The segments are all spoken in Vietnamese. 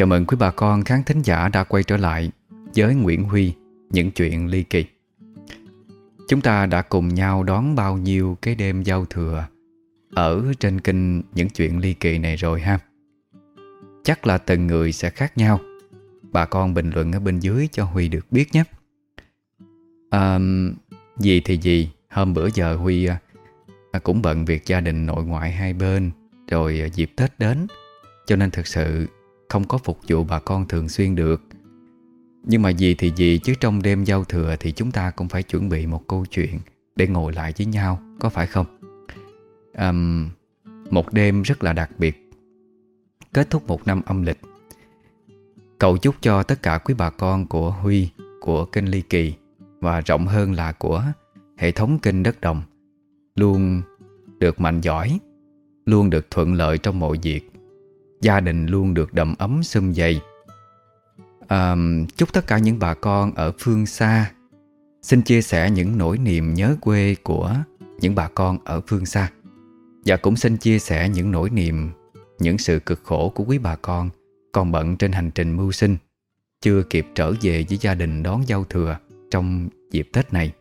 Chào mừng quý bà con khán thính giả đã quay trở lại với Nguyễn Huy Những chuyện ly kỳ. Chúng ta đã cùng nhau đón bao nhiêu cái đêm giao thừa Ở trên kênh Những chuyện ly kỳ này rồi ha? Chắc là từng người sẽ khác nhau. Bà con bình luận ở bên dưới cho Huy được biết nhé. À, Gì thì gì Hôm bữa giờ Huy à, à, cũng bận việc gia đình nội ngoại hai bên Rồi à, dịp Tết đến Cho nên thực sự không có phục vụ bà con thường xuyên được. Nhưng mà gì thì gì chứ trong đêm giao thừa Thì chúng ta cũng phải chuẩn bị một câu chuyện Để ngồi lại với nhau Có phải không? Um, Một đêm rất là đặc biệt Kết thúc một năm âm lịch. Cầu chúc cho tất cả quý bà con của Huy Của kênh Ly Kỳ Và rộng hơn là của hệ thống kênh Đất Đồng Luôn được mạnh giỏi Luôn được thuận lợi trong mọi việc. Gia đình luôn được đầm ấm sum dày à, Chúc tất cả những bà con ở phương xa. Xin chia sẻ những nỗi niềm nhớ quê của những bà con ở phương xa. Và cũng xin chia sẻ những nỗi niềm Những sự cực khổ của quý bà con Còn bận trên hành trình mưu sinh Chưa kịp trở về với gia đình đón giao thừa Trong dịp Tết này.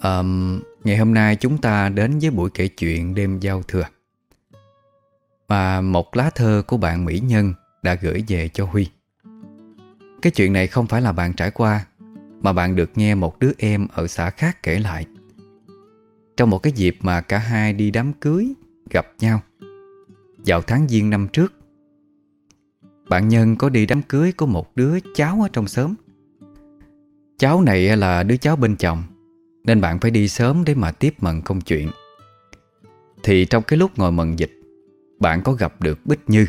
À, Ngày hôm nay chúng ta đến với buổi kể chuyện đêm giao thừa mà một lá thơ của bạn Mỹ Nhân đã gửi về cho Huy. Cái chuyện này không phải là bạn trải qua, Mà bạn được nghe một đứa em ở xã khác kể lại. Trong một cái dịp mà cả hai đi đám cưới, gặp nhau, Vào tháng Giêng năm trước, Bạn Nhân có đi đám cưới của một đứa cháu ở trong xóm. Cháu này là đứa cháu bên chồng, nên bạn phải đi sớm để mà tiếp mận công chuyện. Thì trong cái lúc ngồi mận dịch bạn có gặp được Bích Như?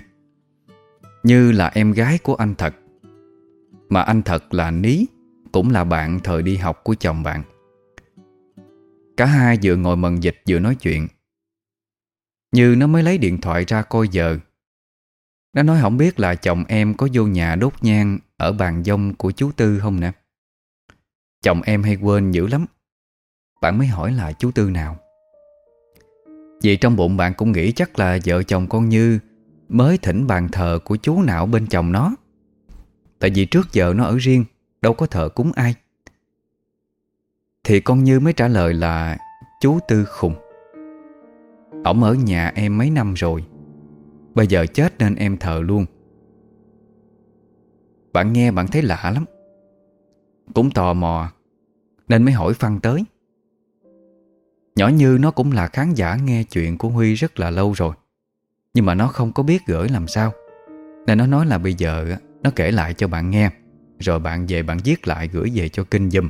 Như là em gái của anh Thật. Mà anh Thật là Ní, Cũng là bạn thời đi học của chồng bạn. Cả hai vừa ngồi mần dịch vừa nói chuyện. Như nó mới lấy điện thoại ra coi giờ. Nó nói không biết là chồng em có vô nhà đốt nhang Ở bàn dông của chú Tư không nè? Chồng em hay quên dữ lắm. Bạn mới hỏi là chú Tư nào? Vì trong bụng bạn cũng nghĩ chắc là vợ chồng con Như Mới thỉnh bàn thờ của chú nào bên chồng nó. Tại vì trước giờ nó ở riêng, Đâu có thờ cúng ai. Thì con Như mới trả lời là, Chú Tư khùng Ông ở nhà em mấy năm rồi, Bây giờ chết nên em thờ luôn. Bạn nghe bạn thấy lạ lắm. Cũng tò mò, Nên mới hỏi Phan tới. Nhỏ Như nó cũng là khán giả nghe chuyện của Huy rất là lâu rồi. Nhưng mà nó không có biết gửi làm sao. Nên nó nói là bây giờ nó kể lại cho bạn nghe, Rồi bạn về bạn viết lại gửi về cho kinh dùm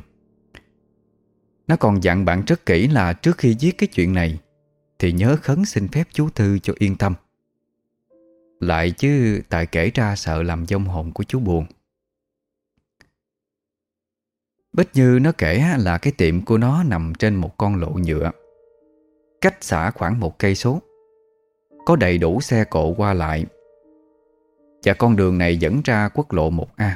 Nó còn dặn bạn rất kỹ là trước khi viết cái chuyện này, Thì nhớ khấn xin phép chú Thư cho yên tâm. Lại chứ tại kể ra sợ làm dông hồn của chú buồn. Bích Như nó kể là cái tiệm của nó nằm trên một con lộ nhựa. Cách xã khoảng một cây số. Có đầy đủ xe cộ qua lại. Và con đường này dẫn ra quốc lộ 1A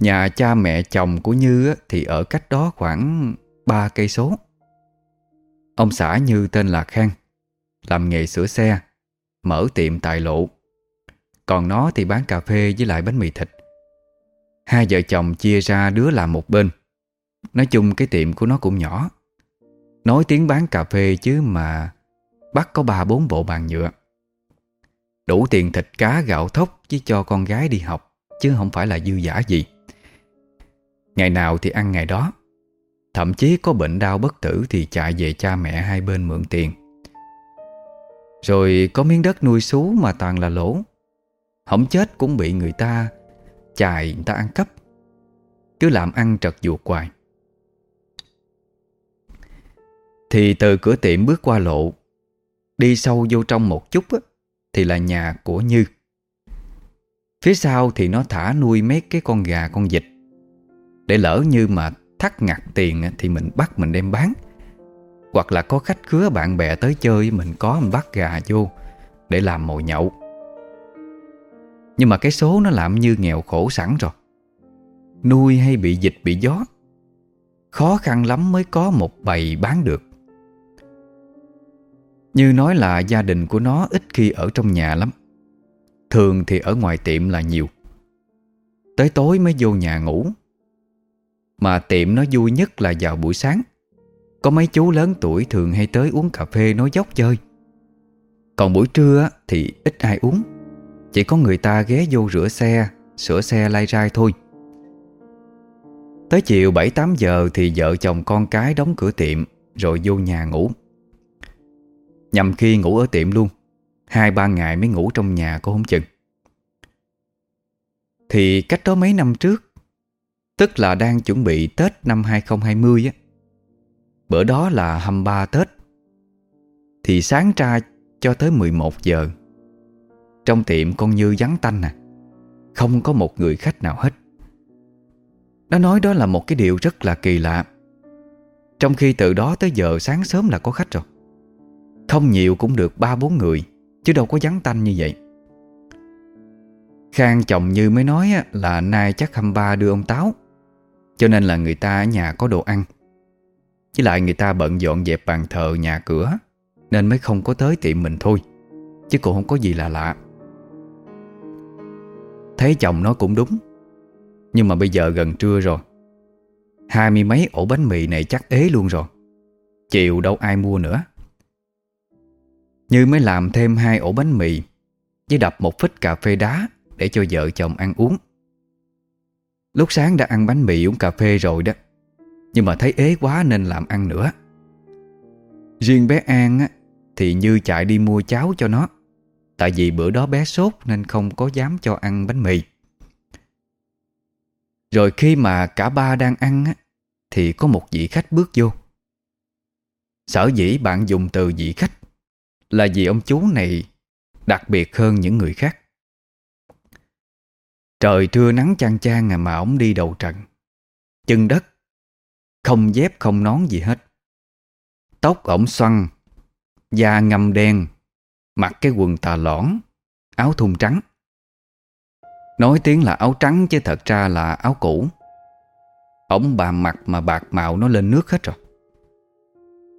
Nhà cha mẹ chồng của Như thì ở cách đó khoảng 3 cây số. Ông xã Như tên là Khang, Làm nghề sửa xe, Mở tiệm tại lộ. Còn nó thì bán cà phê với lại bánh mì thịt. Hai vợ chồng chia ra đứa làm một bên. Nói chung cái tiệm của nó cũng nhỏ. Nói tiếng bán cà phê chứ mà Bắt có ba bốn bộ bàn nhựa. Đủ tiền thịt cá gạo thóc Chứ cho con gái đi học, Chứ không phải là dư giả gì. Ngày nào thì ăn ngày đó. Thậm chí có bệnh đau bất tử Thì chạy về cha mẹ hai bên mượn tiền. Rồi có miếng đất nuôi sú mà toàn là lỗ. Không chết cũng bị người ta Chài, người ta ăn cắp. Cứ làm ăn trật ruột hoài. Thì từ cửa tiệm bước qua lộ. Đi sâu vô trong một chút á, Thì là nhà của Như. Phía sau thì nó thả nuôi mấy cái con gà con vịt. Để lỡ như mà thắt ngặt tiền Thì mình bắt mình đem bán. Hoặc là có khách khứa bạn bè tới chơi Mình có mình bắt gà vô Để làm mồi nhậu. Nhưng mà cái số nó làm như nghèo khổ sẵn rồi. Nuôi hay bị dịch bị gió. Khó khăn lắm mới có một bầy bán được như nói là gia đình của nó ít khi ở trong nhà lắm. Thường thì ở ngoài tiệm là nhiều. Tới tối mới vô nhà ngủ. Mà tiệm nó vui nhất là vào buổi sáng. Có mấy chú lớn tuổi thường hay tới uống cà phê nói dốc chơi. Còn buổi trưa thì ít ai uống. Chỉ có người ta ghé vô rửa xe, Sửa xe lai rai thôi. Tới chiều 7-8 giờ thì vợ chồng con cái đóng cửa tiệm, Rồi vô nhà ngủ. Nhằm khi ngủ ở tiệm luôn. Hai, ba ngày mới ngủ trong nhà có không chừng. Thì cách đó mấy năm trước, Tức là đang chuẩn bị Tết năm 2020 á. Bữa đó là 23 Tết. Thì sáng ra cho tới 11 giờ, Trong tiệm con Như vắng tanh nè Không có một người khách nào hết. Nó nói đó là một cái điều rất là kỳ lạ. Trong khi từ đó tới giờ sáng sớm là có khách rồi. Không nhiều cũng được 3-4 người, Chứ đâu có vắng tanh như vậy. Khang chồng Như mới nói là nay chắc hăm ba đưa ông Táo, Cho nên là người ta ở nhà có đồ ăn. Với lại người ta bận dọn dẹp bàn thờ nhà cửa, Nên mới không có tới tiệm mình thôi, Chứ cũng không có gì là lạ. Thấy chồng nó cũng đúng, Nhưng mà bây giờ gần trưa rồi. Hai mươi mấy ổ bánh mì này chắc ế luôn rồi Chiều đâu ai mua nữa. Như mới làm thêm hai ổ bánh mì Với đập một phích cà phê đá Để cho vợ chồng ăn uống. Lúc sáng đã ăn bánh mì uống cà phê rồi đó Nhưng mà thấy ế quá nên làm ăn nữa. Riêng bé An á, thì Như chạy đi mua cháo cho nó Tại vì bữa đó bé sốt nên không có dám cho ăn bánh mì. Rồi khi mà cả ba đang ăn á, Thì có một vị khách bước vô. Sở dĩ bạn dùng từ vị khách là vì ông chú này đặc biệt hơn những người khác. Trời trưa nắng chang chang à mà ổng đi đầu trận. Chân đất Không dép không nón gì hết. Tóc ổng xoăn, Da ngâm đen, Mặc cái quần tà lõn, Áo thun trắng. Nói tiếng là áo trắng chứ thật ra là áo cũ. Ổng bà mặc mà bạc màu nó lên nước hết rồi.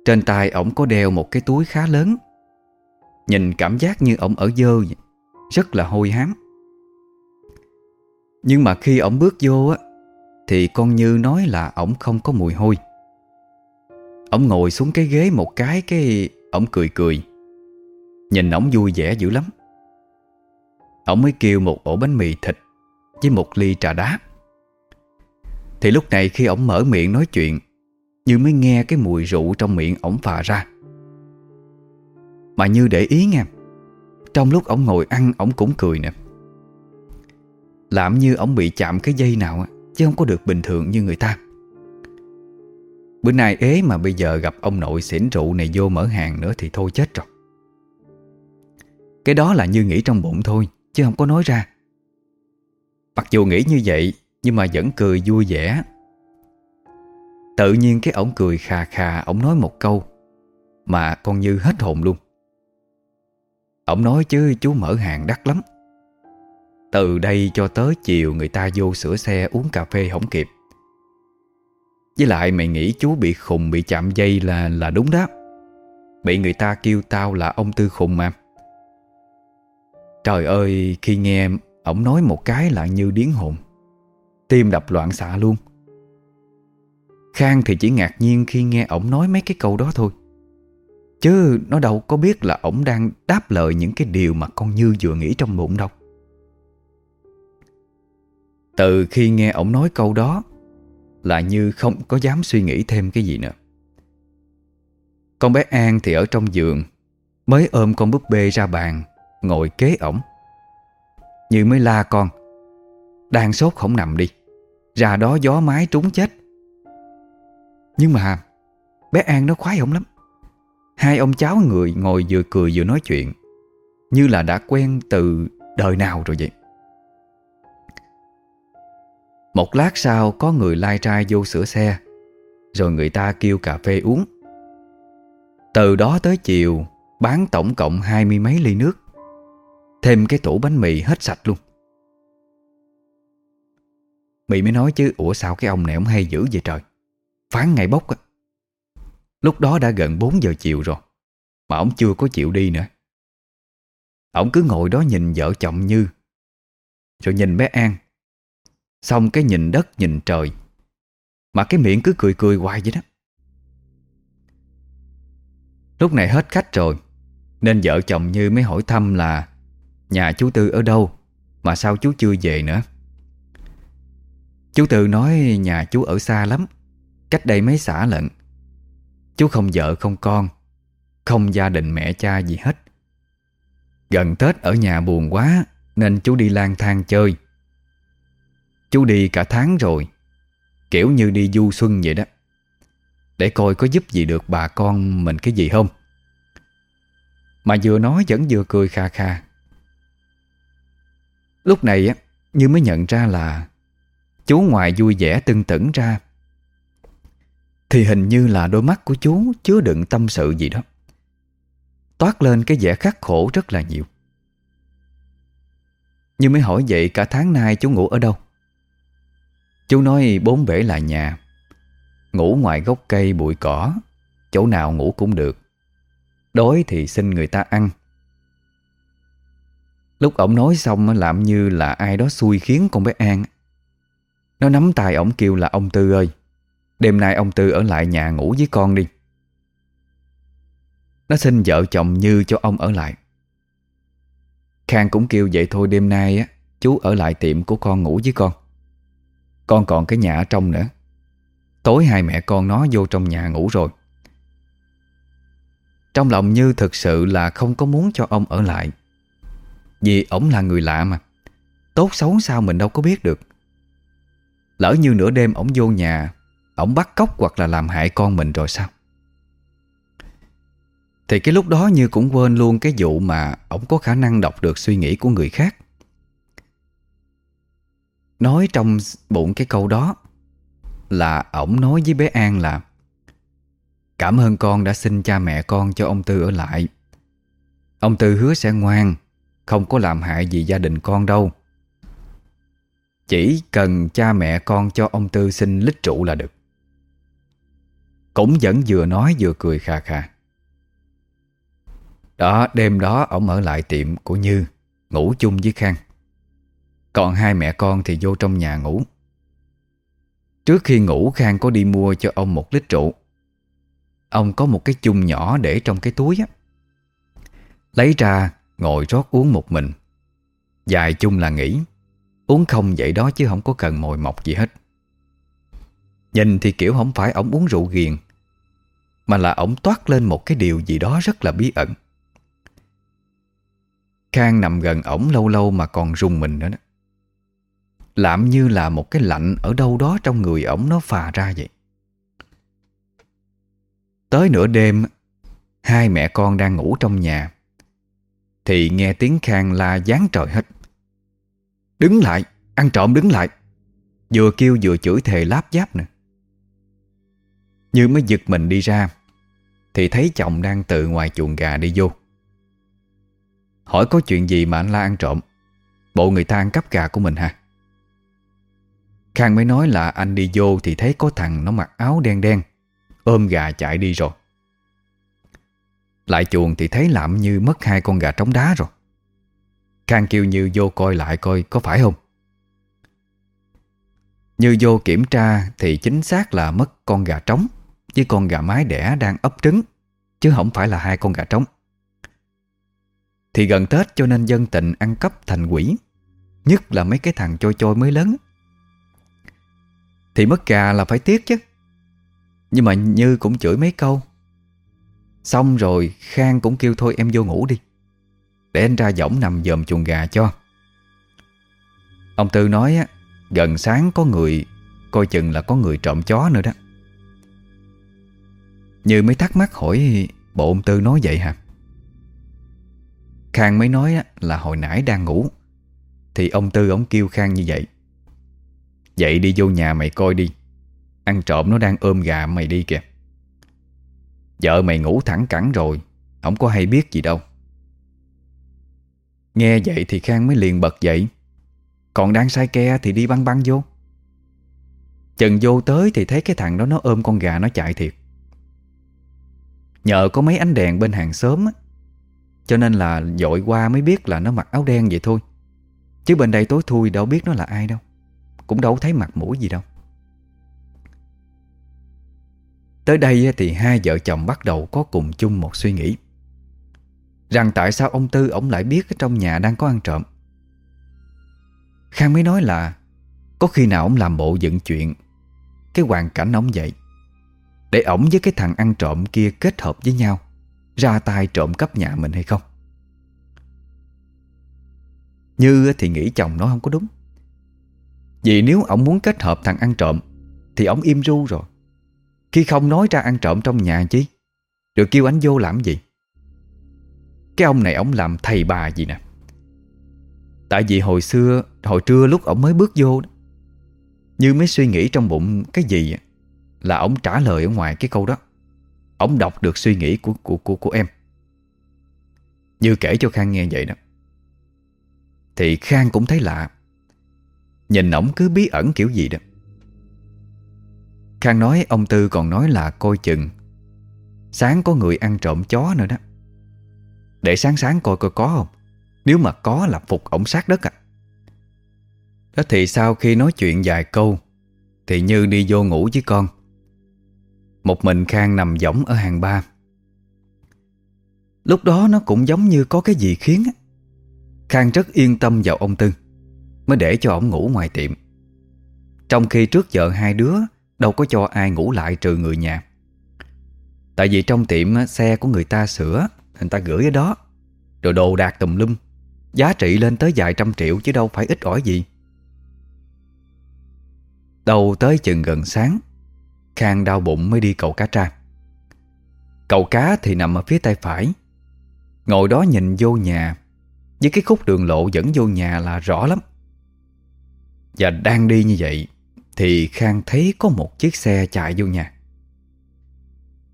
Trên tay ổng có đeo một cái túi khá lớn. Nhìn cảm giác như ổng ở dơ vậy, Rất là hôi hám. Nhưng mà khi ổng bước vô á, Thì con Như nói là ổng không có mùi hôi. Ổng ngồi xuống cái ghế một cái Cái ổng cười cười. Nhìn ổng vui vẻ dữ lắm. Ổng mới kêu một ổ bánh mì thịt Với một ly trà đá. Thì lúc này khi ổng mở miệng nói chuyện, Như mới nghe cái mùi rượu trong miệng ổng phà ra. Mà như để ý nghe. Trong lúc ổng ngồi ăn ổng cũng cười nè. Làm như ổng bị chạm cái dây nào Chứ không có được bình thường như người ta. Bữa nay ế mà bây giờ gặp ông nội xỉn rượu này vô mở hàng nữa thì thôi chết rồi. Cái đó là như nghĩ trong bụng thôi, Chứ không có nói ra. Mặc dù nghĩ như vậy, Nhưng mà vẫn cười vui vẻ. Tự nhiên cái ổng cười khà khà, Ổng nói một câu Mà con Như hết hồn luôn. Ổng nói chứ, chú mở hàng đắt lắm. Từ đây cho tới chiều Người ta vô sửa xe uống cà phê không kịp. Với lại mày nghĩ chú bị khùng, bị chạm dây là là đúng đó. Bị người ta kêu tao là ông Tư khùng mà. Trời ơi, khi nghe ổng nói một cái là như điến hồn. Tim đập loạn xạ luôn. Khang thì chỉ ngạc nhiên khi nghe ổng nói mấy cái câu đó thôi. Chứ nó đâu có biết là ổng đang đáp lời những cái điều mà con Như vừa nghĩ trong bụng đâu. Từ khi nghe ổng nói câu đó, là Như không có dám suy nghĩ thêm cái gì nữa. Con bé An thì ở trong giường, Mới ôm con búp bê ra bàn, Ngồi kế ổng. Như mới la con, Đang sốt không nằm đi, Ra đó gió mái trúng chết. Nhưng mà Bé An nó khoái ổng lắm. Hai ông cháu người ngồi vừa cười vừa nói chuyện, Như là đã quen từ đời nào rồi vậy. Một lát sau, có người lai trai vô sửa xe, Rồi người ta kêu cà phê uống. Từ đó tới chiều, Bán tổng cộng hai mươi mấy ly nước, Thêm cái tủ bánh mì hết sạch luôn. Mị mới nói chứ, Ủa, sao cái ông này ông hay dữ vậy trời? Phán ngày bốc á. Lúc đó đã gần 4 giờ chiều rồi, Mà ông chưa có chịu đi nữa. Ông cứ ngồi đó nhìn vợ chồng Như, Rồi nhìn bé An. Xong cái nhìn đất, nhìn trời, Mà cái miệng cứ cười cười hoài vậy đó. Lúc này hết khách rồi, Nên vợ chồng Như mới hỏi thăm là Nhà chú Tư ở đâu, Mà sao chú chưa về nữa. Chú Tư nói nhà chú ở xa lắm, Cách đây mấy xã lận. Chú không vợ, không con, Không gia đình mẹ cha gì hết. Gần Tết ở nhà buồn quá, Nên chú đi lang thang chơi. Chú đi cả tháng rồi, Kiểu như đi du xuân vậy đó. Để coi có giúp gì được bà con mình cái gì không. Mà vừa nói vẫn vừa cười kha kha. Lúc này á, Như mới nhận ra là Chú ngoài vui vẻ, tưng tửng ra. Thì hình như là đôi mắt của chú Chứa đựng tâm sự gì đó. Toát lên cái vẻ khắc khổ rất là nhiều. Như mới hỏi vậy, cả tháng nay chú ngủ ở đâu? Chú nói bốn bể là nhà. Ngủ ngoài gốc cây bụi cỏ, Chỗ nào ngủ cũng được. Đói thì xin người ta ăn. Lúc ổng nói xong, làm như là ai đó xui khiến con bé An. Nó nắm tay ổng kêu là, ông Tư ơi Đêm nay ông Tư ở lại nhà ngủ với con đi. Nó xin vợ chồng Như cho ông ở lại. Khang cũng kêu vậy thôi, đêm nay á, Chú ở lại tiệm của con ngủ với con. Con còn cái nhà ở trong nữa. Tối hai mẹ con nó vô trong nhà ngủ rồi. Trong lòng Như thực sự là không có muốn cho ông ở lại. Vì ổng là người lạ mà. Tốt xấu sao mình đâu có biết được. Lỡ như nửa đêm ổng vô nhà Ổng bắt cóc hoặc là làm hại con mình rồi sao? Thì cái lúc đó Như cũng quên luôn cái vụ mà Ổng có khả năng đọc được suy nghĩ của người khác. Nói trong bụng cái câu đó Là ổng nói với bé An là, Cảm ơn con đã xin cha mẹ con cho ông Tư ở lại. Ông Tư hứa sẽ ngoan, Không có làm hại gì gia đình con đâu. Chỉ cần cha mẹ con cho ông Tư xin lít trụ là được. Cũng vẫn vừa nói vừa cười khà khà Đó, đêm đó ông ở lại tiệm của Như, Ngủ chung với Khang. Còn hai mẹ con thì vô trong nhà ngủ. Trước khi ngủ, Khang có đi mua cho ông một lít rượu. Ông có một cái chung nhỏ để trong cái túi á. Lấy ra, ngồi rót uống một mình. Dài chung là nghỉ. Uống không vậy đó chứ không có cần mồi mọc gì hết. Nhìn thì kiểu không phải ổng uống rượu ghiền. Mà là ổng toát lên một cái điều gì đó rất là bí ẩn. Khang nằm gần ổng lâu lâu mà còn rung mình nữa đó. Làm như là một cái lạnh ở đâu đó trong người ổng nó phà ra vậy. Tới nửa đêm, Hai mẹ con đang ngủ trong nhà, Thì nghe tiếng Khang la gián trời hết. Đứng lại, Ăn trộm đứng lại. Vừa kêu vừa chửi thề láp giáp nè như mới giật mình đi ra, Thì thấy chồng đang tự ngoài chuồng gà đi vô. Hỏi có chuyện gì mà anh la ăn trộm? Bộ người ta ăn cắp gà của mình hả? Khang mới nói là anh đi vô Thì thấy có thằng nó mặc áo đen đen, Ôm gà chạy đi rồi. Lại chuồng thì thấy lạm như mất hai con gà trống đá rồi. Khang kêu Như vô coi lại coi có phải không? Như vô kiểm tra thì chính xác là mất con gà trống. Với con gà mái đẻ đang ấp trứng, Chứ không phải là hai con gà trống. Thì gần Tết cho nên dân tình ăn cắp thành quỷ, Nhất là mấy cái thằng trôi trôi mới lớn. Thì mất gà là phải tiếc chứ. Nhưng mà Như cũng chửi mấy câu. Xong rồi Khang cũng kêu thôi em vô ngủ đi, Để anh ra võng nằm dòm chuồng gà cho. Ông Tư nói á, Gần sáng có người, Coi chừng là có người trộm chó nữa đó. Như mới thắc mắc hỏi Bộ ông Tư nói vậy hả? Khang mới nói là hồi nãy đang ngủ. Thì ông Tư ông kêu Khang như vậy. Vậy đi vô nhà mày coi đi. Ăn trộm nó đang ôm gà mày đi kìa. Vợ mày ngủ thẳng cẳng rồi, Không có hay biết gì đâu. Nghe vậy thì Khang mới liền bật dậy. Còn đang sai ke thì đi băng băng vô. Chừng vô tới thì thấy cái thằng đó nó ôm con gà nó chạy thiệt. Nhờ có mấy ánh đèn bên hàng xóm á, Cho nên là dội qua mới biết là nó mặc áo đen vậy thôi. Chứ bên đây tối thui đâu biết nó là ai đâu. Cũng đâu thấy mặt mũi gì đâu. Tới đây thì hai vợ chồng bắt đầu có cùng chung một suy nghĩ. Rằng tại sao ông Tư ổng lại biết trong nhà đang có ăn trộm? Khang mới nói là Có khi nào ông làm bộ dựng chuyện Cái hoàn cảnh ông vậy. Để ổng với cái thằng ăn trộm kia kết hợp với nhau Ra tay trộm cắp nhà mình hay không? Như thì nghĩ chồng nói không có đúng. Vì nếu ổng muốn kết hợp thằng ăn trộm Thì ổng im ru rồi. Khi không nói ra ăn trộm trong nhà chứ, Được kêu anh vô làm gì? Cái ông này ổng làm thầy bà gì nè? Tại vì hồi xưa Hồi trưa lúc ổng mới bước vô Như mới suy nghĩ trong bụng cái gì là ổng trả lời ở ngoài cái câu đó. Ổng đọc được suy nghĩ của của của, của em. Như kể cho Khang nghe vậy đó. Thì Khang cũng thấy lạ. Nhìn ổng cứ bí ẩn kiểu gì đó. Khang nói ông Tư còn nói là coi chừng. Sáng có người ăn trộm chó nữa đó. Để sáng sáng coi coi có không? Nếu mà có là phục ổng sát đất à. Đó thì sau khi nói chuyện vài câu Thì Như đi vô ngủ với con. Một mình Khang nằm võng ở hàng ba. Lúc đó nó cũng giống như có cái gì khiến Khang rất yên tâm vào ông Tư, Mới để cho ông ngủ ngoài tiệm. Trong khi trước giờ hai đứa Đâu có cho ai ngủ lại trừ người nhà. Tại vì trong tiệm xe của người ta sửa, Người ta gửi ở đó. Rồi đồ đạc tùm lum, Giá trị lên tới vài trăm triệu chứ đâu phải ít ỏi gì. Đầu tới chừng gần sáng Khang đau bụng mới đi cầu cá tra. Cầu cá thì nằm ở phía tay phải. Ngồi đó nhìn vô nhà, Với cái khúc đường lộ dẫn vô nhà là rõ lắm. Và đang đi như vậy, Thì Khang thấy có một chiếc xe chạy vô nhà.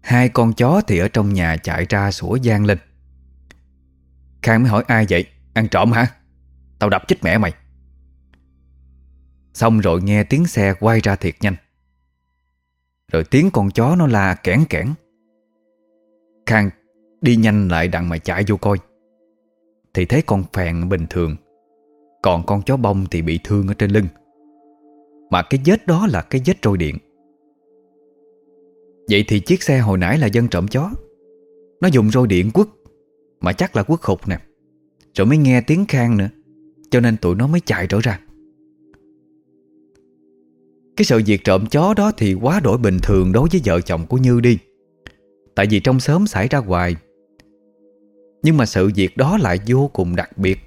Hai con chó thì ở trong nhà chạy ra sủa gian lên. Khang mới hỏi, ai vậy? Ăn trộm hả? Tao đập chết mẹ mày. Xong rồi nghe tiếng xe quay ra thiệt nhanh. Rồi tiếng con chó nó la kẽn kẽn. Khang đi nhanh lại đặng mà chạy vô coi. Thì thấy con phèn bình thường, Còn con chó bông thì bị thương ở trên lưng. Mà cái vết đó là cái vết trôi điện. Vậy thì chiếc xe hồi nãy là dân trộm chó. Nó dùng roi điện quất, Mà chắc là quất khục nè. Rồi mới nghe tiếng khang nữa, Cho nên tụi nó mới chạy trở ra. Cái sự việc trộm chó đó thì quá đổi bình thường đối với vợ chồng của Như đi. Tại vì trong xóm xảy ra hoài. Nhưng mà sự việc đó lại vô cùng đặc biệt.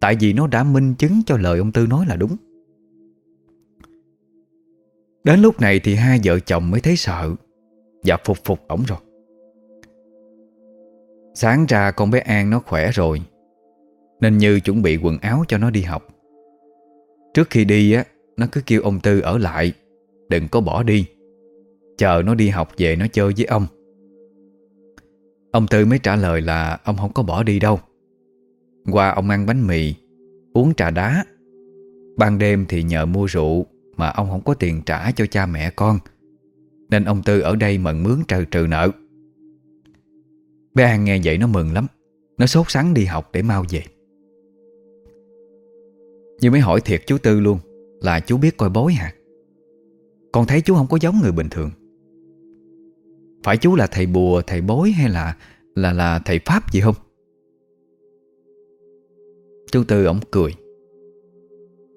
Tại vì nó đã minh chứng cho lời ông Tư nói là đúng. Đến lúc này thì hai vợ chồng mới thấy sợ Và phục phục ổng rồi. Sáng ra con bé An nó khỏe rồi, Nên Như chuẩn bị quần áo cho nó đi học. Trước khi đi á nó cứ kêu ông Tư ở lại. Đừng có bỏ đi. Chờ nó đi học về nó chơi với ông. Ông Tư mới trả lời là Ông không có bỏ đi đâu. Qua ông ăn bánh mì, Uống trà đá. Ban đêm thì nhờ mua rượu Mà ông không có tiền trả cho cha mẹ con. Nên ông Tư ở đây mận mướn trừ trừ nợ. Bé An nghe vậy nó mừng lắm. Nó sốt sắng đi học để mau về. Nhưng mới hỏi thiệt chú Tư luôn. Là chú biết coi bói hả? Con thấy chú không có giống người bình thường. Phải chú là thầy bùa, thầy bói hay là Là là thầy Pháp gì không? Chú Tư ổng cười.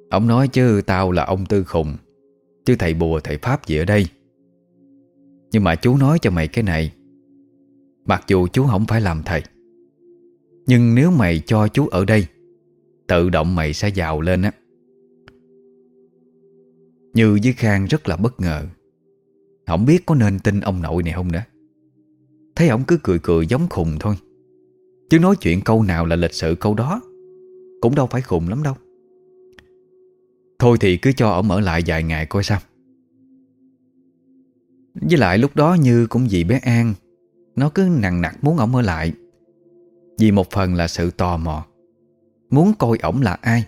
Ông nói chứ tao là ông Tư khùng Chứ thầy bùa thầy Pháp gì ở đây? Nhưng mà chú nói cho mày cái này Mặc dù chú không phải làm thầy Nhưng nếu mày cho chú ở đây Tự động mày sẽ giàu lên á. Như với Khang rất là bất ngờ. Không biết có nên tin ông nội này không nữa. Thấy ông cứ cười cười giống khùng thôi. Chứ nói chuyện câu nào là lịch sự câu đó, Cũng đâu phải khùng lắm đâu. Thôi thì cứ cho ông ở lại vài ngày coi sao. Với lại lúc đó Như cũng vì bé An, Nó cứ nặng nặc muốn ổng ở lại. Vì một phần là sự tò mò, Muốn coi ổng là ai.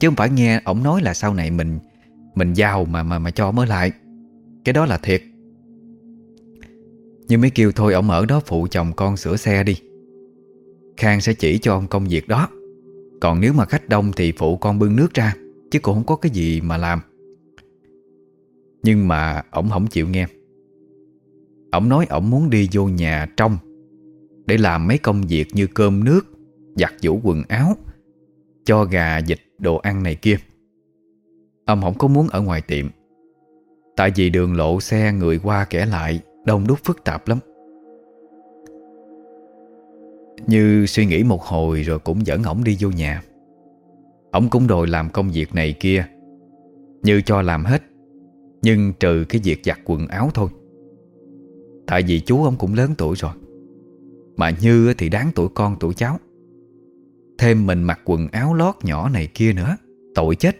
Chứ không phải nghe ổng nói là sau này mình mình giàu mà mà mà cho mới lại. Cái đó là thiệt. Nhưng mới kêu thôi ông ở đó phụ chồng con sửa xe đi. Khang sẽ chỉ cho ông công việc đó. Còn nếu mà khách đông thì phụ con bưng nước ra, Chứ cũng không có cái gì mà làm. Nhưng mà ổng không chịu nghe. Ổng nói ổng muốn đi vô nhà trong Để làm mấy công việc như cơm nước, Giặt giũ quần áo, Cho gà dịch đồ ăn này kia. Ông không có muốn ở ngoài tiệm. Tại vì đường lộ xe người qua kẻ lại, Đông đúc phức tạp lắm. Như suy nghĩ một hồi rồi cũng dẫn ổng đi vô nhà. Ổng cũng đòi làm công việc này kia, Như cho làm hết, Nhưng trừ cái việc giặt quần áo thôi. Tại vì chú ông cũng lớn tuổi rồi, Mà Như thì đáng tuổi con tuổi cháu. Thêm mình mặc quần áo lót nhỏ này kia nữa, Tội chết.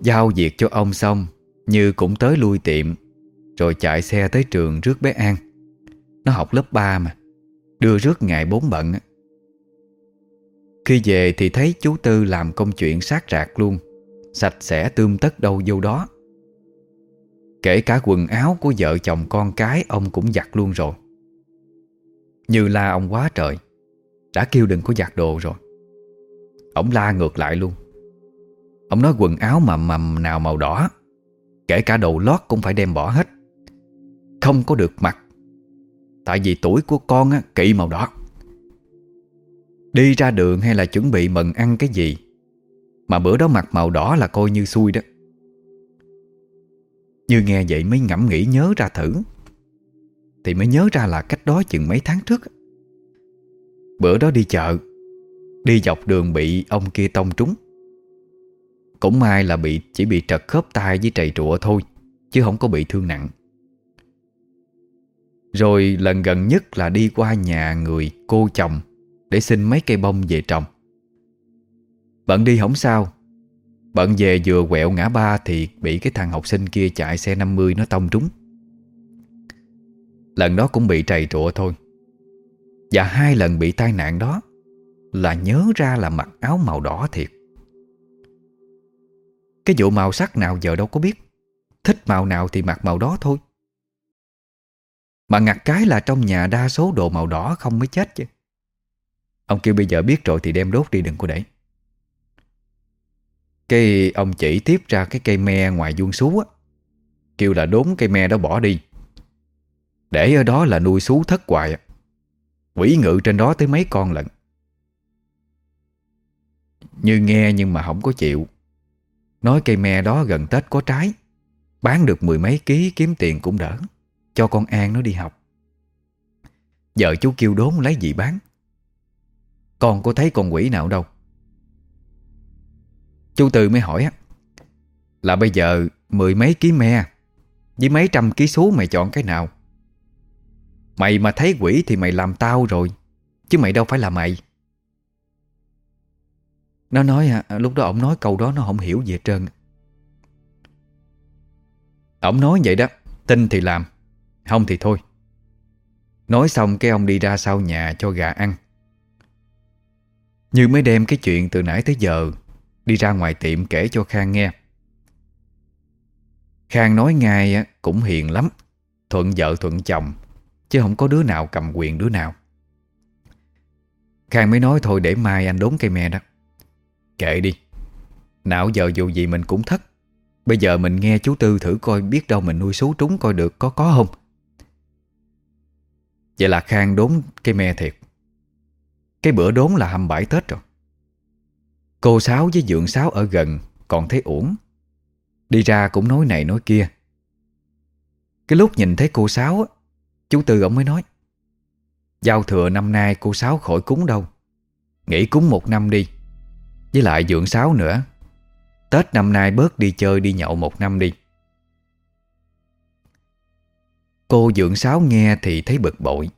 Giao việc cho ông xong, Như cũng tới lui tiệm, Rồi chạy xe tới trường rước bé An. Nó học lớp 3 mà, Đưa rước ngày bốn bận Khi về thì thấy chú Tư làm công chuyện sát rạc luôn, Sạch sẽ tươm tất đâu vô đó. Kể cả quần áo của vợ chồng con cái, Ông cũng giặt luôn rồi. Như la ông quá trời Đã kêu đừng có giặt đồ rồi. Ông la ngược lại luôn. Ông nói quần áo mà mầm nào màu đỏ. Kể cả đồ lót cũng phải đem bỏ hết. Không có được mặc. Tại vì tuổi của con á, kỵ màu đỏ. Đi ra đường hay là chuẩn bị mần ăn cái gì Mà bữa đó mặc màu đỏ là coi như xui đó. Như nghe vậy mới ngẫm nghĩ nhớ ra thử. Thì mới nhớ ra là cách đó chừng mấy tháng trước Bữa đó đi chợ Đi dọc đường bị ông kia tông trúng cũng may là bị chỉ bị trật khớp tay với trầy trụa thôi, Chứ không có bị thương nặng. Rồi lần gần nhất là đi qua nhà người cô chồng Để xin mấy cây bông về trồng. Bận đi không sao. Bận về vừa quẹo ngã ba Thì bị cái thằng học sinh kia chạy xe 50 nó tông trúng. Lần đó cũng bị trầy trụa thôi. Và hai lần bị tai nạn đó Là nhớ ra là mặc áo màu đỏ thiệt cái vụ màu sắc nào giờ đâu có biết. Thích màu nào thì mặc màu đó thôi. Mà ngặt cái là trong nhà đa số đồ màu đỏ không mới chết chứ. Ông kêu bây giờ biết rồi thì đem đốt đi, đừng có để. Cái ông chỉ tiếp ra cái cây me ngoài vuông sú á. Kêu là đốn cây me đó bỏ đi. Để ở đó là nuôi sú thất hoài à. Quỷ ngự trên đó tới mấy con lận. Như nghe nhưng mà không có chịu. Nói cây me đó gần Tết có trái. Bán được mười mấy ký, kiếm tiền cũng đỡ. Cho con An nó đi học. Giờ chú kêu đốn lấy gì bán? Con có thấy con quỷ nào đâu. Chú Tư mới hỏi Là bây giờ mười mấy ký me Với mấy trăm ký số mày chọn cái nào? Mày mà thấy quỷ thì mày làm tao rồi, Chứ mày đâu phải là mày nó nói à, lúc đó ông nói câu đó nó không hiểu gì hết trơn. Ông nói vậy đó Tin thì làm Không thì thôi. Nói xong cái ông đi ra sau nhà cho gà ăn. Như mới đem cái chuyện từ nãy tới giờ Đi ra ngoài tiệm kể cho Khang nghe. Khang nói ngay cũng hiền lắm Thuận vợ thuận chồng Chứ không có đứa nào cầm quyền đứa nào. Khang mới nói thôi để mai anh đốn cây me đó. Kệ đi. Nào giờ dù gì mình cũng thất. Bây giờ mình nghe chú Tư thử coi biết đâu mình nuôi số trúng coi được có có không. Vậy là Khang đốn cây me thiệt. Cái bữa đốn là 27 Tết rồi. Cô Sáu với Dượng Sáu ở gần Còn thấy uổng. Đi ra cũng nói này nói kia. Cái lúc nhìn thấy cô Sáu Chú Tư ông mới nói, Giao thừa năm nay cô Sáu khỏi cúng đâu. Nghỉ cúng một năm đi với lại dưỡng sáo nữa. Tết năm nay bớt đi chơi đi nhậu một năm đi. Cô dưỡng sáo nghe thì thấy bực bội.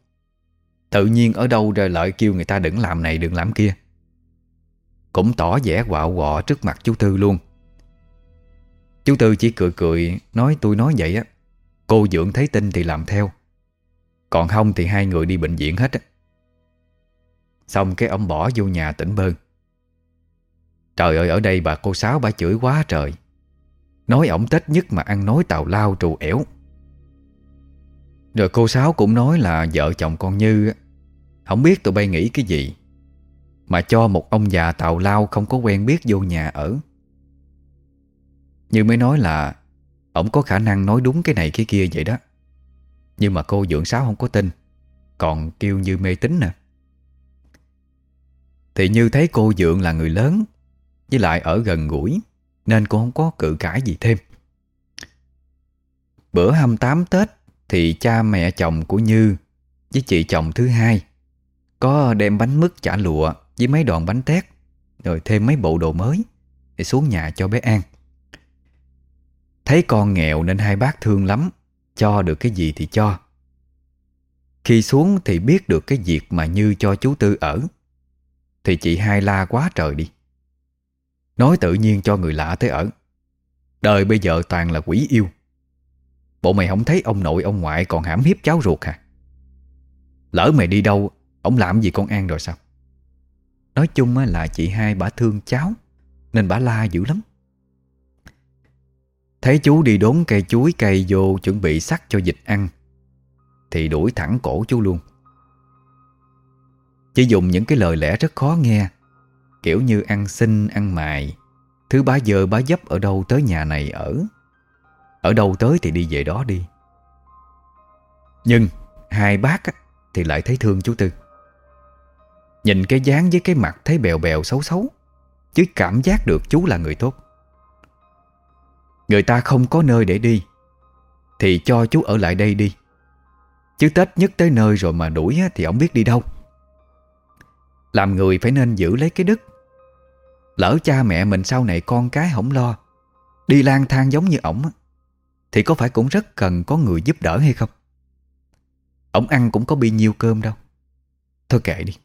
Tự nhiên ở đâu rồi lại kêu người ta đừng làm này, đừng làm kia. Cũng tỏ vẻ quạo quọ trước mặt chú Tư luôn. Chú Tư chỉ cười cười, Nói tôi nói vậy á. Cô dưỡng thấy tin thì làm theo. Còn không thì hai người đi bệnh viện hết á. Xong cái ông bỏ vô nhà tỉnh bơn Trời ơi, ở đây bà cô Sáu, bà chửi quá trời. Nói ổng tết nhất mà ăn nói tào lao trù ẻo. Rồi cô Sáu cũng nói là vợ chồng con Như Không biết tụi bay nghĩ cái gì, Mà cho một ông già tào lao Không có quen biết vô nhà ở. Như mới nói là ổng có khả năng nói đúng cái này cái kia vậy đó, Nhưng mà cô dưỡng sáu không có tin, Còn kêu như mê tín nè. Thì như thấy cô dưỡng là người lớn với lại ở gần gũi, Nên cô không có cự cãi gì thêm. Bữa 28 Tết Thì cha mẹ chồng của Như Với chị chồng thứ hai Có đem bánh mứt chả lụa Với mấy đoạn bánh tét, Rồi thêm mấy bộ đồ mới Để xuống nhà cho bé An. Thấy con nghèo nên hai bác thương lắm, Cho được cái gì thì cho. Khi xuống thì biết được cái việc mà Như cho chú Tư ở, Thì chị hai la quá trời đi. Nói tự nhiên cho người lạ tới ở. Đời bây giờ toàn là quỷ yêu. Bộ mày không thấy ông nội ông ngoại còn hãm hiếp cháu ruột hả? Lỡ mày đi đâu, Ông làm gì con An rồi sao? Nói chung là chị hai bà thương cháu, Nên bà la dữ lắm. Thấy chú đi đốn cây chuối cây vô Chuẩn bị sắc cho dịch ăn, Thì đuổi thẳng cổ chú luôn. Chỉ dùng những cái lời lẽ rất khó nghe Kiểu như ăn xin, ăn mài. Thứ bá giờ bá dấp ở đâu tới nhà này ở? Ở đâu tới thì đi về đó đi. Nhưng Hai bác thì lại thấy thương chú Tư. Nhìn cái dáng với cái mặt thấy bèo bèo xấu xấu, Chứ cảm giác được chú là người tốt. Người ta không có nơi để đi, Thì cho chú ở lại đây đi. Chứ Tết nhất tới nơi rồi mà đuổi Thì ông biết đi đâu. Làm người phải nên giữ lấy cái đức. Lỡ cha mẹ mình sau này con cái không lo, Đi lang thang giống như ổng Thì có phải cũng rất cần có người giúp đỡ hay không? Ổng ăn cũng có bị nhiêu cơm đâu. Thôi kệ đi.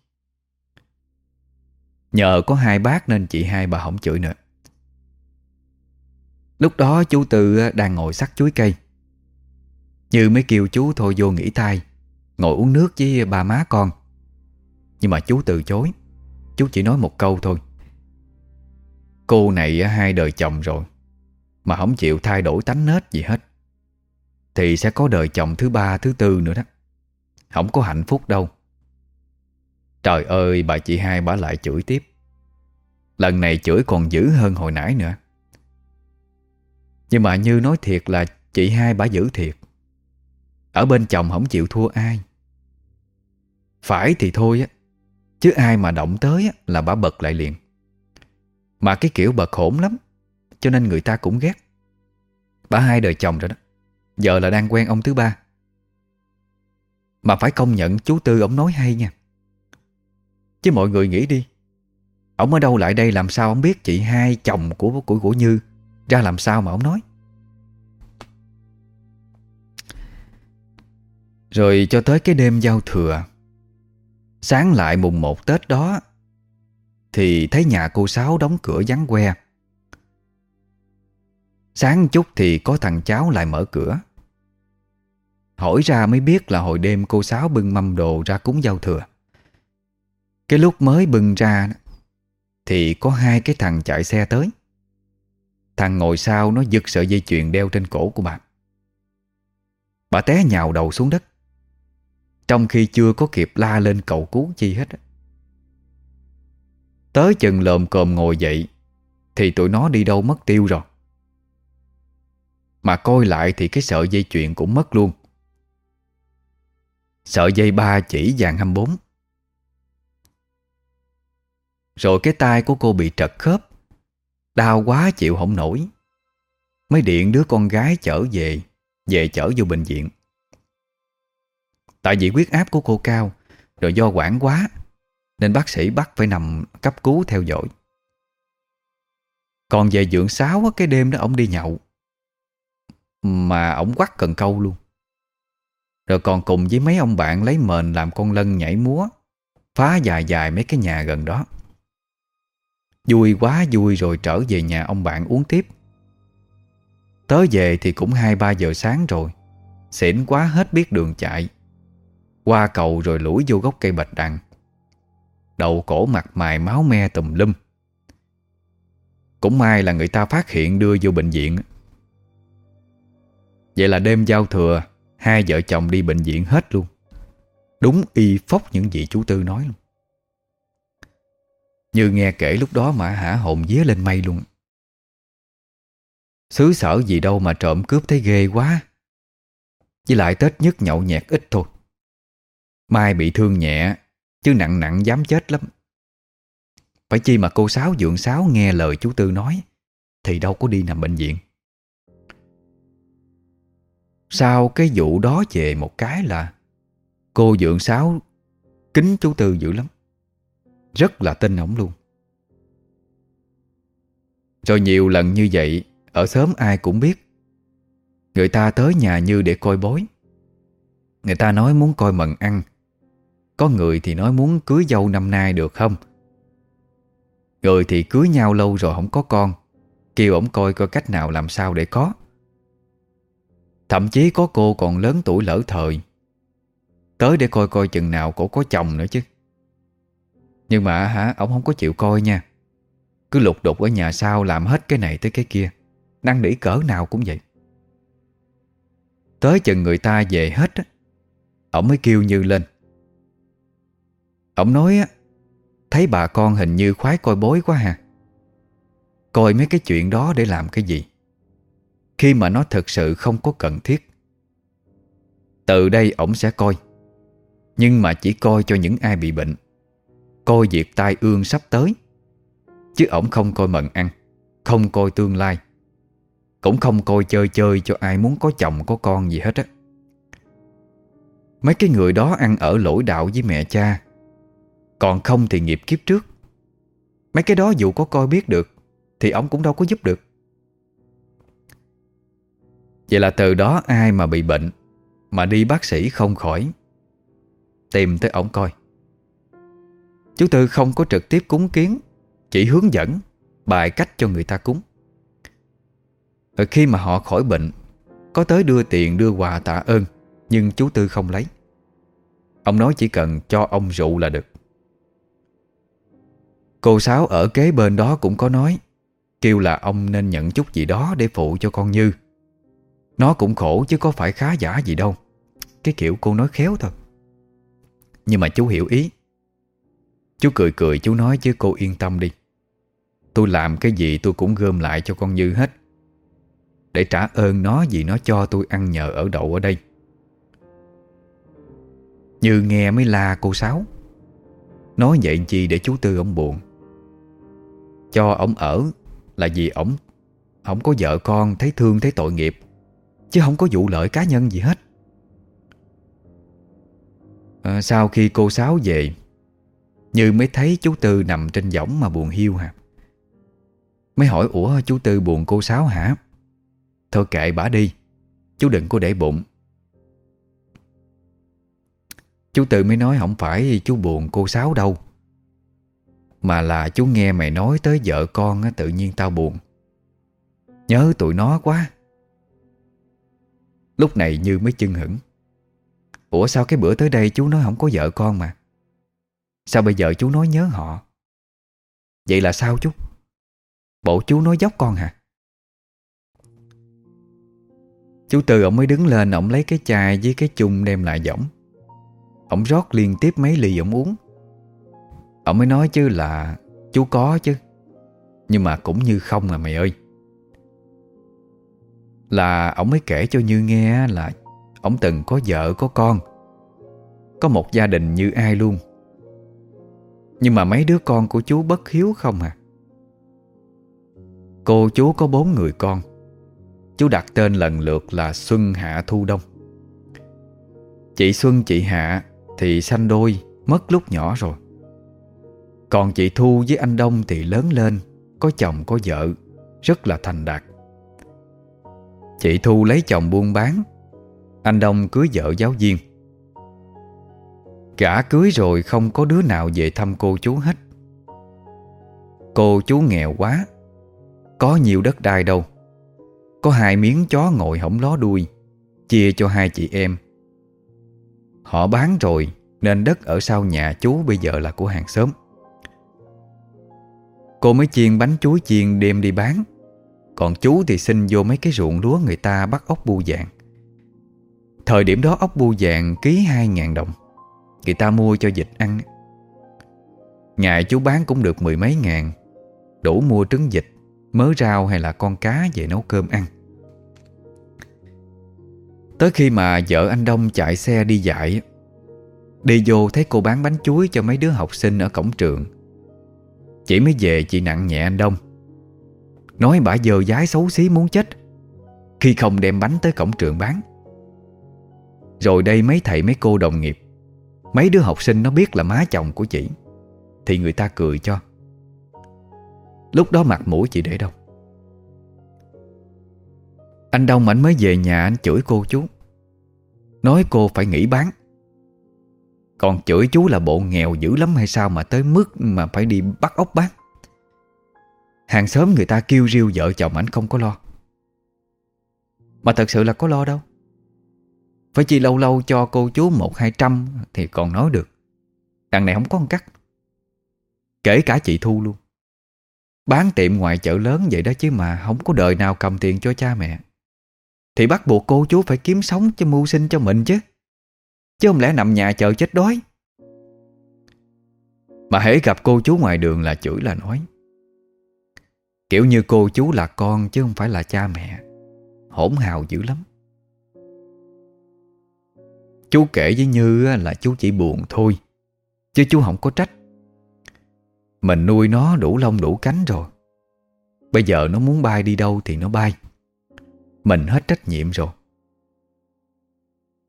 Nhờ có hai bác nên chị hai bà không chửi nữa. Lúc đó chú Tư đang ngồi sắc chuối cây. Như mới kêu chú thôi vô nghỉ thai, Ngồi uống nước với ba má con. Nhưng mà chú từ chối. Chú chỉ nói một câu thôi. Cô này hai đời chồng rồi, Mà không chịu thay đổi tánh nết gì hết. Thì sẽ có đời chồng thứ ba, thứ tư nữa đó. Không có hạnh phúc đâu. Trời ơi, bà chị hai bà lại chửi tiếp. Lần này chửi còn dữ hơn hồi nãy nữa. Nhưng mà như nói thiệt là chị hai bà giữ thiệt. Ở bên chồng không chịu thua ai. Phải thì thôi á. Chứ ai mà động tới á, là bà bật lại liền. Mà cái kiểu bật hổn lắm Cho nên người ta cũng ghét. Bà hai đời chồng rồi đó Giờ là đang quen ông thứ ba. Mà phải công nhận chú Tư ông nói hay nha. Chứ mọi người nghĩ đi Ông ở đâu lại đây làm sao ông biết chị hai chồng của của của Như Ra làm sao mà ông nói? Rồi cho tới cái đêm giao thừa Sáng lại mùng một Tết đó, Thì thấy nhà cô Sáu đóng cửa vắng que Sáng chút thì có thằng cháu lại mở cửa. Hỏi ra mới biết là hồi đêm cô Sáu bưng mâm đồ ra cúng giao thừa. Cái lúc mới bưng ra Thì có hai cái thằng chạy xe tới. Thằng ngồi sau nó giật sợi dây chuyền đeo trên cổ của bà. Bà té nhào đầu xuống đất. Trong khi chưa có kịp la lên cầu cứu chi hết Tới chừng lồm cồm ngồi dậy, Thì tụi nó đi đâu mất tiêu rồi. Mà coi lại thì cái sợi dây chuyền cũng mất luôn. Sợi dây ba chỉ vàng 24 Rồi cái tay của cô bị trật khớp, Đau quá chịu không nổi. Mới điện đứa con gái chở về Về chở vô bệnh viện. Tại vì huyết áp của cô cao, Rồi do quản quá, Nên bác sĩ bắt phải nằm cấp cứu theo dõi. Còn về dưỡng sáo Cái đêm đó ông đi nhậu, Mà ông quắt cần câu luôn. Rồi còn cùng với mấy ông bạn Lấy mền làm con lân nhảy múa, Phá dài dài mấy cái nhà gần đó. Vui quá, vui rồi trở về nhà ông bạn uống tiếp. Tới về thì cũng 2-3 giờ sáng rồi, Xỉn quá hết biết đường chạy. Qua cầu rồi lủi vô gốc cây bạch đằng. Đầu cổ mặt mày máu me tùm lum. Cũng may là người ta phát hiện đưa vô bệnh viện. Vậy là đêm giao thừa, Hai vợ chồng đi bệnh viện hết luôn. Đúng y phóc những gì chú Tư nói luôn. Như nghe kể lúc đó mà hả hồn vía lên mây luôn. Xứ sở gì đâu mà trộm cướp thấy ghê quá. Với lại Tết nhất nhậu nhẹt ít thôi. Mai bị thương nhẹ, Chứ nặng nặng dám chết lắm. Phải chi mà cô Sáu dượng Sáu nghe lời chú Tư nói, Thì đâu có đi nằm bệnh viện. Sau cái vụ đó về một cái là Cô dượng Sáu Kính chú Tư dữ lắm. Rất là tin ổng luôn. Rồi nhiều lần như vậy, Ở sớm ai cũng biết. Người ta tới nhà Như để coi bối Người ta nói muốn coi mần ăn. Có người thì nói muốn cưới dâu năm nay được không? Người thì cưới nhau lâu rồi không có con. Kêu ổng coi coi cách nào làm sao để có. Thậm chí có cô còn lớn tuổi lỡ thời. Tới để coi coi chừng nào cổ có chồng nữa chứ. Nhưng mà hả Ông không có chịu coi nha. Cứ lục đục ở nhà sau làm hết cái này tới cái kia. Năng nỉ cỡ nào cũng vậy. Tới chừng người ta về hết ổng Ông mới kêu Như lên. Ông nói á, Thấy bà con hình như khoái coi bối quá hà Coi mấy cái chuyện đó để làm cái gì? Khi mà nó thực sự không có cần thiết. Từ đây ổng sẽ coi. Nhưng mà chỉ coi cho những ai bị bệnh. Coi việc tai ương sắp tới. Chứ ổng không coi mận ăn, Không coi tương lai. Cũng không coi chơi chơi cho ai muốn có chồng có con gì hết á. Mấy cái người đó ăn ở lỗi đạo với mẹ cha còn không thì nghiệp kiếp trước. Mấy cái đó dù có coi biết được, Thì ông cũng đâu có giúp được. Vậy là từ đó ai mà bị bệnh, Mà đi bác sĩ không khỏi, Tìm tới ổng coi. Chú Tư không có trực tiếp cúng kiến, Chỉ hướng dẫn, Bài cách cho người ta cúng. Rồi khi mà họ khỏi bệnh, Có tới đưa tiền, đưa quà tạ ơn, Nhưng chú Tư không lấy. Ông nói chỉ cần cho ông rượu là được. Cô Sáu ở kế bên đó cũng có nói, Kêu là ông nên nhận chút gì đó Để phụ cho con Như. Nó cũng khổ chứ có phải khá giả gì đâu. Cái kiểu cô nói khéo thôi. Nhưng mà chú hiểu ý. Chú cười cười, chú nói chứ cô yên tâm đi. Tôi làm cái gì tôi cũng gom lại cho con Như hết. Để trả ơn nó vì nó cho tôi ăn nhờ ở đậu ở đây. Như nghe mới la cô Sáu. Nói vậy chi để chú Tư ông buồn. Cho ông ở là vì ổng Không có vợ con thấy thương thấy tội nghiệp Chứ không có vụ lợi cá nhân gì hết. À, Sau khi cô Sáu về Như mới thấy chú Tư nằm trên võng mà buồn hiu hả? Mới hỏi Ủa chú Tư buồn cô Sáu hả? Thôi kệ bả đi Chú đừng có để bụng. Chú Tư mới nói không phải chú buồn cô Sáu đâu. Mà là chú nghe mày nói tới vợ con Tự nhiên tao buồn. Nhớ tụi nó quá. Lúc này Như mới chưng hững Ủa, sao cái bữa tới đây chú nói không có vợ con mà? Sao bây giờ chú nói nhớ họ? Vậy là sao chú? Bộ chú nói dốc con hả? Chú Tư ổng mới đứng lên, Ông lấy cái chai với cái chung đem lại giỏng Ông rót liên tiếp mấy ly ổng uống. Ông mới nói chứ là Chú có chứ. Nhưng mà cũng như không à mày ơi. Là ông mới kể cho Như nghe là Ông từng có vợ, có con, Có một gia đình như ai luôn. Nhưng mà mấy đứa con của chú bất hiếu không à. Cô chú có bốn người con. Chú đặt tên lần lượt là Xuân Hạ Thu Đông. Chị Xuân, chị Hạ thì sanh đôi, Mất lúc nhỏ rồi. Còn chị Thu với anh Đông thì lớn lên, Có chồng có vợ, Rất là thành đạt. Chị Thu lấy chồng buôn bán, Anh Đông cưới vợ giáo viên. Cả cưới rồi không có đứa nào về thăm cô chú hết. Cô chú nghèo quá, Có nhiều đất đai đâu. Có hai miếng chó ngồi hổng ló đuôi, Chia cho hai chị em. Họ bán rồi, Nên đất ở sau nhà chú bây giờ là của hàng xóm. Cô mới chiên bánh chuối chiên đem đi bán. Còn chú thì xin vô mấy cái ruộng lúa người ta bắt ốc bu vàng. Thời điểm đó ốc bu vàng ký 2.000 đồng. Người ta mua cho dịch ăn. Ngày chú bán cũng được mười mấy ngàn. Đủ mua trứng vịt, Mớ rau hay là con cá về nấu cơm ăn. Tới khi mà vợ anh Đông chạy xe đi dạy, Đi vô thấy cô bán bánh chuối cho mấy đứa học sinh ở cổng trường. Chỉ mới về chị nặng nhẹ anh Đông. Nói bà dơ dái xấu xí muốn chết, Khi không đem bánh tới cổng trường bán. Rồi đây mấy thầy mấy cô đồng nghiệp, Mấy đứa học sinh nó biết là má chồng của chị, Thì người ta cười cho. Lúc đó mặt mũi chị để đâu? Anh Đông ảnh mới về nhà anh chửi cô chú. Nói cô phải nghỉ bán. Còn chửi chú là bộ nghèo dữ lắm hay sao Mà tới mức mà phải đi bắt ốc bán? Hàng xóm người ta kêu riêu vợ chồng ảnh không có lo. Mà thật sự là có lo đâu. Phải chi lâu lâu cho cô chú một hai trăm Thì còn nói được. Đằng này không có ăn cắt. Kể cả chị Thu luôn. Bán tiệm ngoài chợ lớn vậy đó chứ mà Không có đời nào cầm tiền cho cha mẹ. Thì bắt buộc cô chú phải kiếm sống cho mưu sinh cho mình chứ. Chứ không lẽ nằm nhà chờ chết đói? Mà hễ gặp cô chú ngoài đường là chửi là nói, Kiểu như cô chú là con chứ không phải là cha mẹ, Hỗn hào dữ lắm. Chú kể với Như là chú chỉ buồn thôi, Chứ chú không có trách. Mình nuôi nó đủ lông đủ cánh rồi, Bây giờ nó muốn bay đi đâu thì nó bay. Mình hết trách nhiệm rồi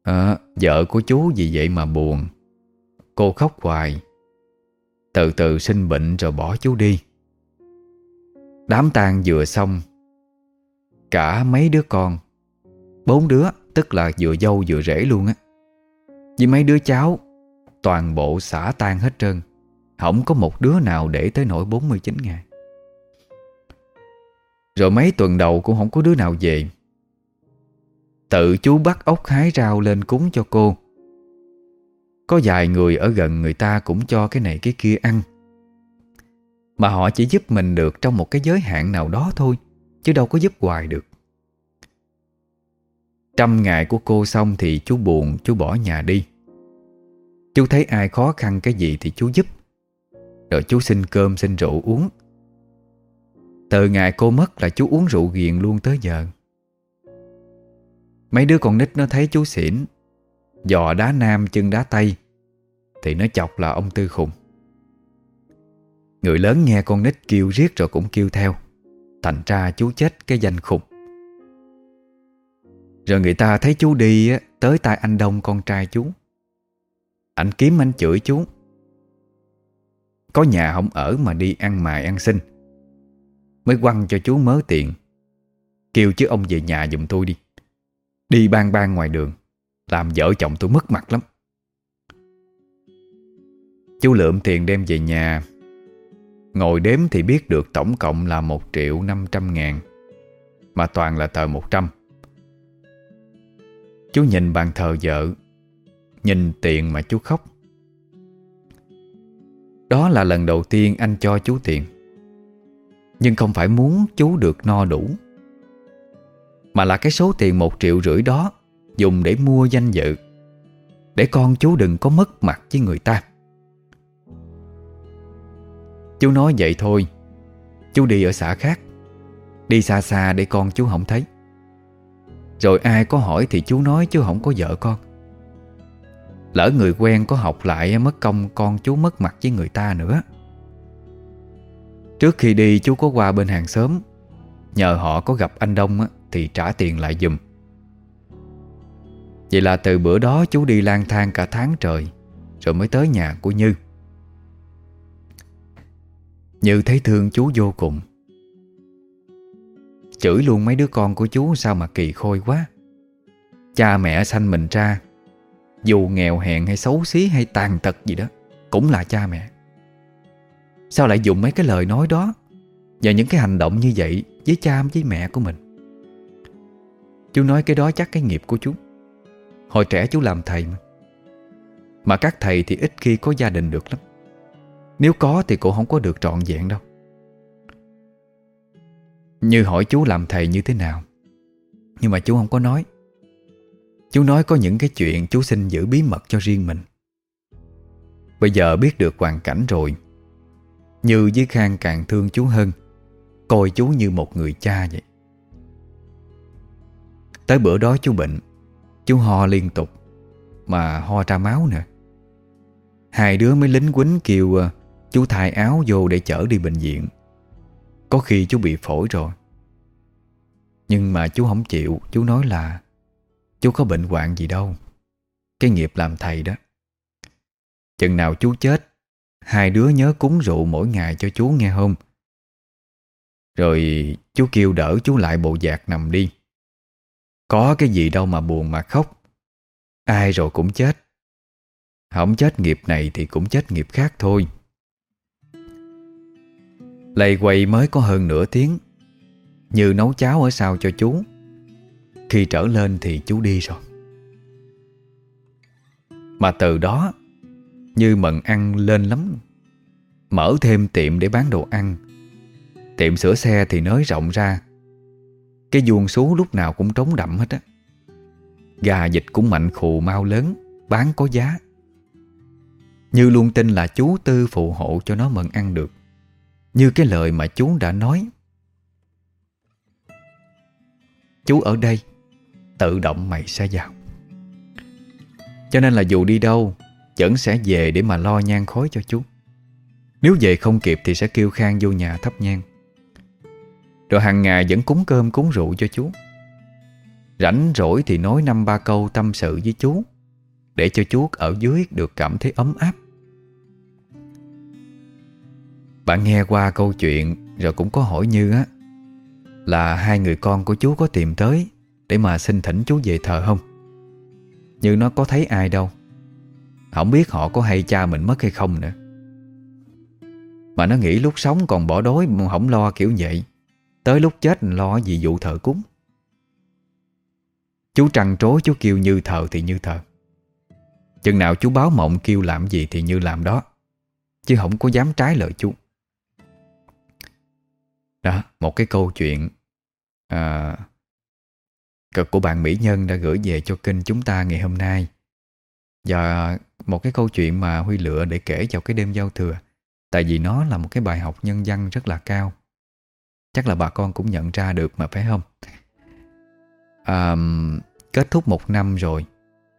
à, Vợ của chú vì vậy mà buồn. Cô khóc hoài. Từ từ sinh bệnh rồi bỏ chú đi. Đám tang vừa xong Cả mấy đứa con Bốn đứa Tức là vừa dâu vừa rể luôn á. Với mấy đứa cháu Toàn bộ xả tan hết trơn. Không có một đứa nào để tới nổi 49 ngày. Rồi mấy tuần đầu cũng không có đứa nào về. Tự chú bắt ốc hái rau lên cúng cho cô. Có vài người ở gần người ta cũng cho cái này cái kia ăn. Mà họ chỉ giúp mình được trong một cái giới hạn nào đó thôi, Chứ đâu có giúp hoài được. Trăm ngày của cô xong thì chú buồn, Chú bỏ nhà đi. Chú thấy ai khó khăn cái gì thì chú giúp. Rồi chú xin cơm, xin rượu uống. Từ ngày cô mất là chú uống rượu ghiền luôn tới giờ. Mấy đứa con nít nó thấy chú xỉn. Dò đá nam, chân đá tây. Thì nó chọc là ông Tư khùng. Người lớn nghe con nít kêu riết rồi cũng kêu theo. Thành ra chú chết cái danh khùng. Rồi người ta thấy chú đi Tới tay anh Đông con trai chú. Anh kiếm anh chửi chú. Có nhà không ở mà đi ăn mài ăn xin. Mới quăng cho chú mớ tiền. Kêu chứ ông về nhà giùm tôi đi. Đi ban ban ngoài đường. Làm vợ chồng tôi mất mặt lắm. Chú lượm tiền đem về nhà. Ngồi đếm thì biết được tổng cộng là 1 triệu 500 ngàn, Mà toàn là tờ 100 Chú nhìn bàn thờ vợ, Nhìn tiền mà chú khóc. Đó là lần đầu tiên anh cho chú tiền. Nhưng không phải muốn chú được no đủ. Mà là cái số tiền một triệu rưỡi đó Dùng để mua danh dự. Để con chú đừng có mất mặt với người ta. Chú nói vậy thôi. Chú đi ở xã khác. Đi xa xa để con chú không thấy. Rồi ai có hỏi thì chú nói chú không có vợ con. Lỡ người quen có học lại mất công con chú mất mặt với người ta nữa. Trước khi đi chú có qua bên hàng xóm. Nhờ họ có gặp anh Đông á thì trả tiền lại dùm Vậy là từ bữa đó chú đi lang thang cả tháng trời, Rồi mới tới nhà của Như. Như thấy thương chú vô cùng. Chửi luôn mấy đứa con của chú Sao mà kỳ khôi quá. Cha mẹ sanh mình ra, Dù nghèo hèn hay xấu xí hay tàn tật gì đó, Cũng là cha mẹ. Sao lại dùng mấy cái lời nói đó Và những cái hành động như vậy Với cha với mẹ của mình? Chú nói cái đó chắc cái nghiệp của chú. Hồi trẻ chú làm thầy mà. Mà các thầy thì ít khi có gia đình được lắm. Nếu có thì cũng không có được trọn vẹn đâu. Như hỏi chú làm thầy như thế nào? Nhưng mà chú không có nói. Chú nói có những cái chuyện chú xin giữ bí mật cho riêng mình. Bây giờ biết được hoàn cảnh rồi, Như với Khang càng thương chú hơn, Coi chú như một người cha vậy. Tới bữa đó chú bệnh, Chú ho liên tục, Mà ho ra máu nè Hai đứa mới lính quýnh kêu à, Chú thay áo vô để chở đi bệnh viện. Có khi chú bị phổi rồi. Nhưng mà chú không chịu, Chú nói là Chú có bệnh hoạn gì đâu. Cái nghiệp làm thầy đó. Chừng nào chú chết, Hai đứa nhớ cúng rượu mỗi ngày cho chú nghe không Rồi chú kêu đỡ chú lại bộ giạc nằm đi. Có cái gì đâu mà buồn mà khóc. Ai rồi cũng chết. Không chết nghiệp này thì cũng chết nghiệp khác thôi. Lầy quầy mới có hơn nửa tiếng. Như nấu cháo ở sau cho chú. Khi trở lên thì chú đi rồi. Mà từ đó, Như mận ăn lên lắm. Mở thêm tiệm để bán đồ ăn. Tiệm sửa xe thì nới rộng ra. Cái vuông số lúc nào cũng trống đậm hết á. Gà dịch cũng mạnh khù mau lớn, Bán có giá. Như luôn tin là chú Tư phụ hộ cho nó mận ăn được. Như cái lời mà chú đã nói. Chú ở đây, Tự động mày sẽ vào. Cho nên là dù đi đâu, Vẫn sẽ về để mà lo nhang khói cho chú. Nếu về không kịp thì sẽ kêu Khang vô nhà thắp nhang. Rồi hàng ngày vẫn cúng cơm cúng rượu cho chú. Rảnh rỗi thì nói năm ba câu tâm sự với chú, Để cho chú ở dưới được cảm thấy ấm áp. Bạn nghe qua câu chuyện, Rồi cũng có hỏi Như á, Là hai người con của chú có tìm tới Để mà xin thỉnh chú về thờ không? Như nó có thấy ai đâu. Không biết họ có hay cha mình mất hay không nữa. Mà nó nghĩ lúc sống còn bỏ đói, Không lo kiểu vậy. Tới lúc chết lo gì vụ thợ cúng? Chú trằn trối chú kêu Như thợ thì Như thợ Chừng nào chú báo mộng kêu làm gì thì Như làm đó. Chứ không có dám trái lời chú. Đó, một cái câu chuyện à, của bạn Mỹ Nhân đã gửi về cho kênh chúng ta ngày hôm nay. Và một cái câu chuyện mà Huy lựa để kể vào cái đêm giao thừa. Tại vì nó là một cái bài học nhân văn rất là cao. Chắc là bà con cũng nhận ra được mà phải không? à, Kết thúc một năm rồi.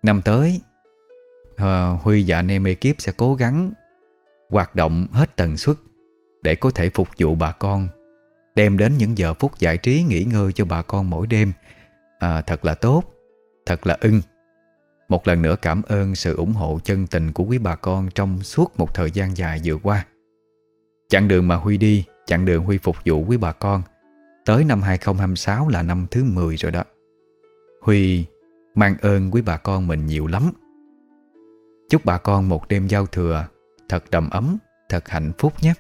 Năm tới ờ, Huy và anh em ekip sẽ cố gắng Hoạt động hết tần suất Để có thể phục vụ bà con Đem đến những giờ phút giải trí Nghỉ ngơi cho bà con mỗi đêm. À, Thật là tốt Thật là ưng. Một lần nữa cảm ơn sự ủng hộ chân tình Của quý bà con trong suốt một thời gian dài vừa qua. Chặng đường mà Huy đi Chặng đường Huy phục vụ quý bà con. Tới năm 2026 là năm thứ 10 rồi đó. Huy mang ơn quý bà con mình nhiều lắm. Chúc bà con một đêm giao thừa Thật đầm ấm, thật hạnh phúc nhé.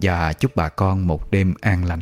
Và chúc bà con một đêm an lành.